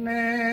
ne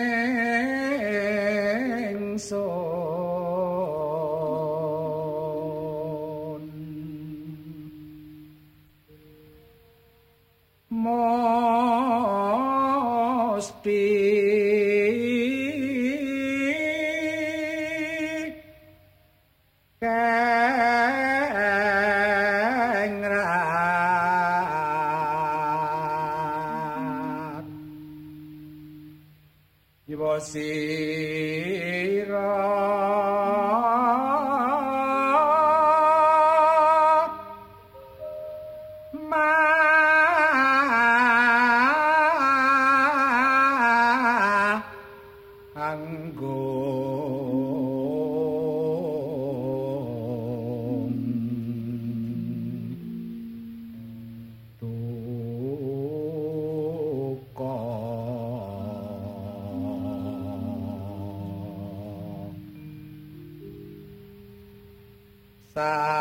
สา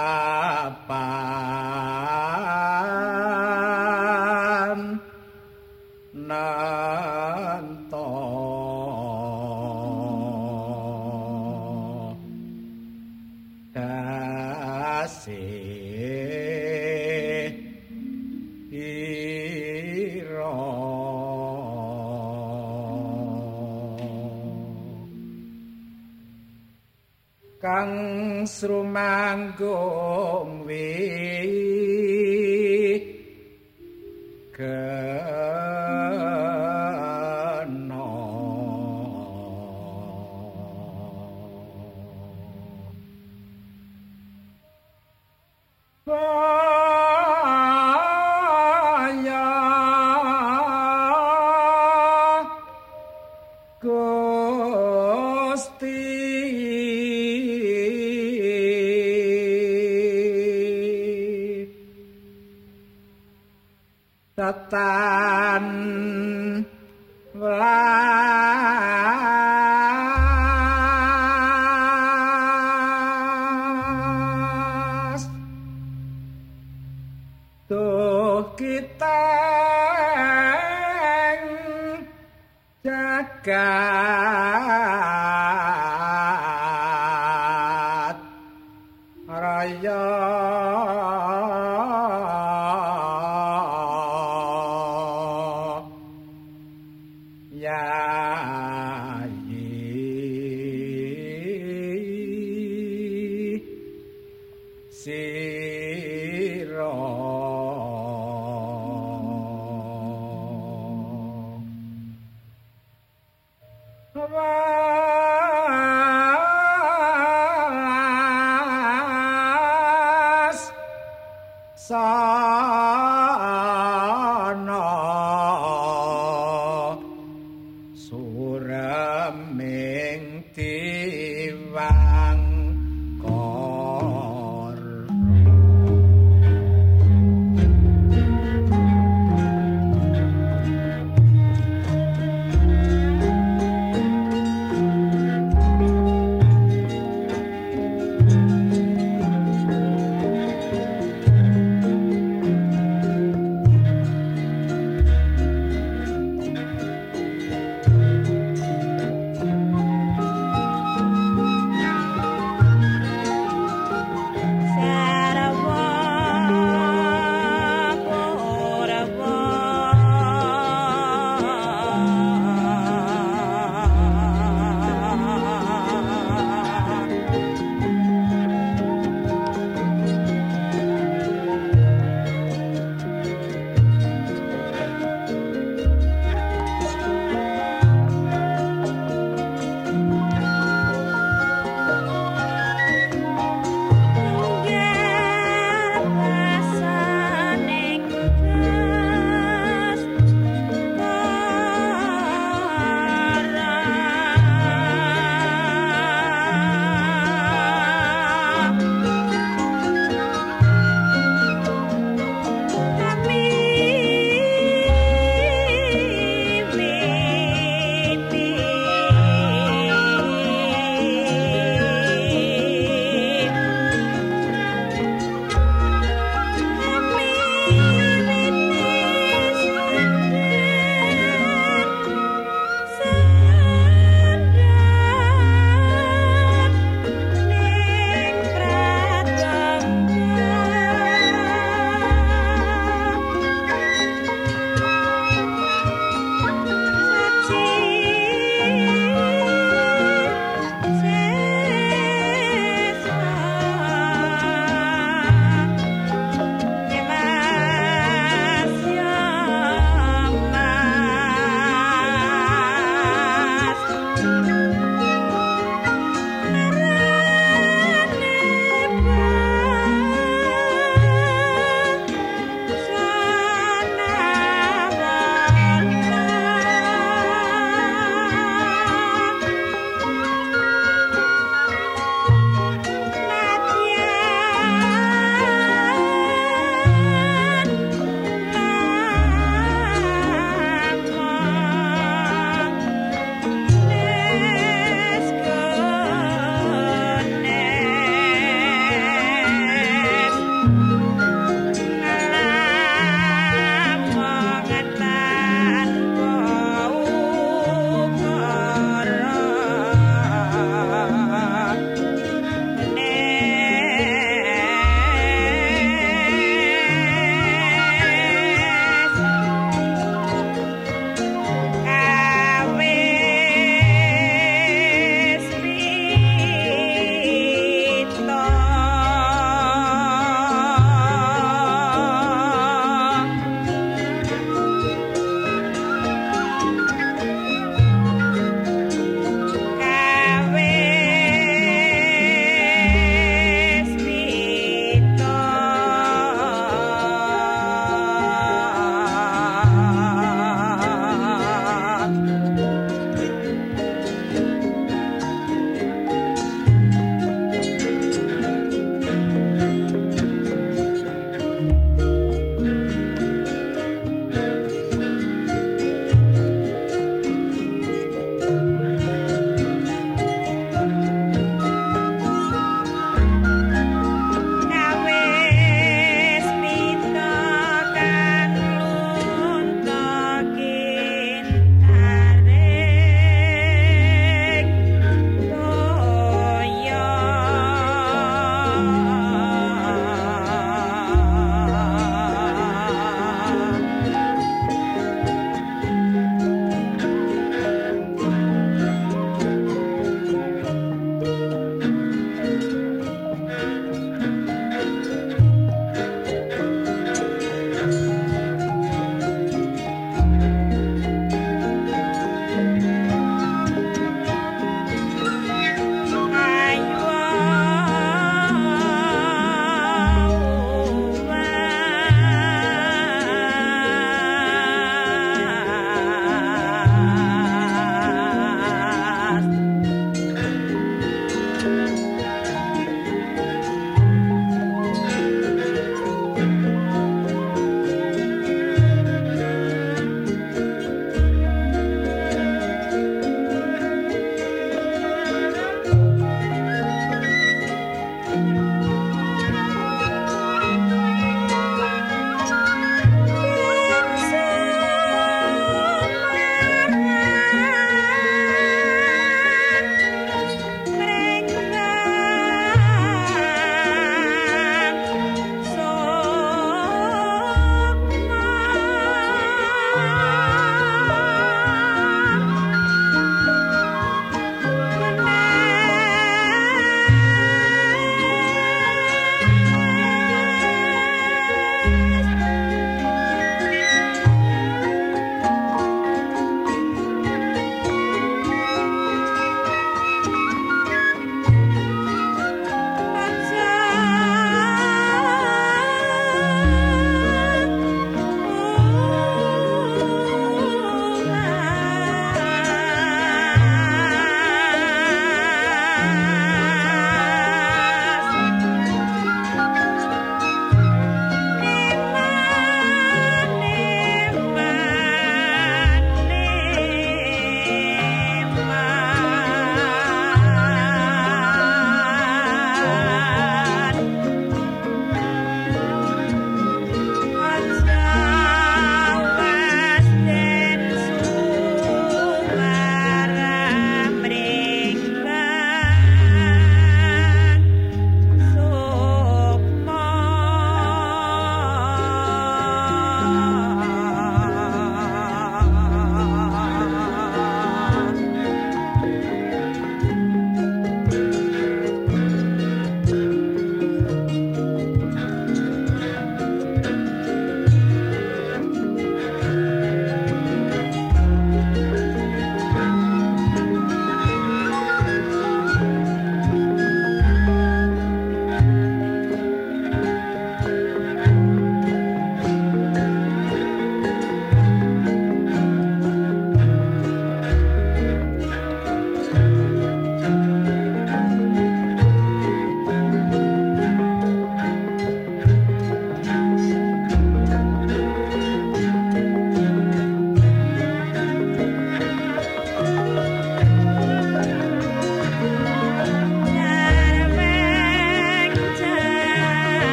sa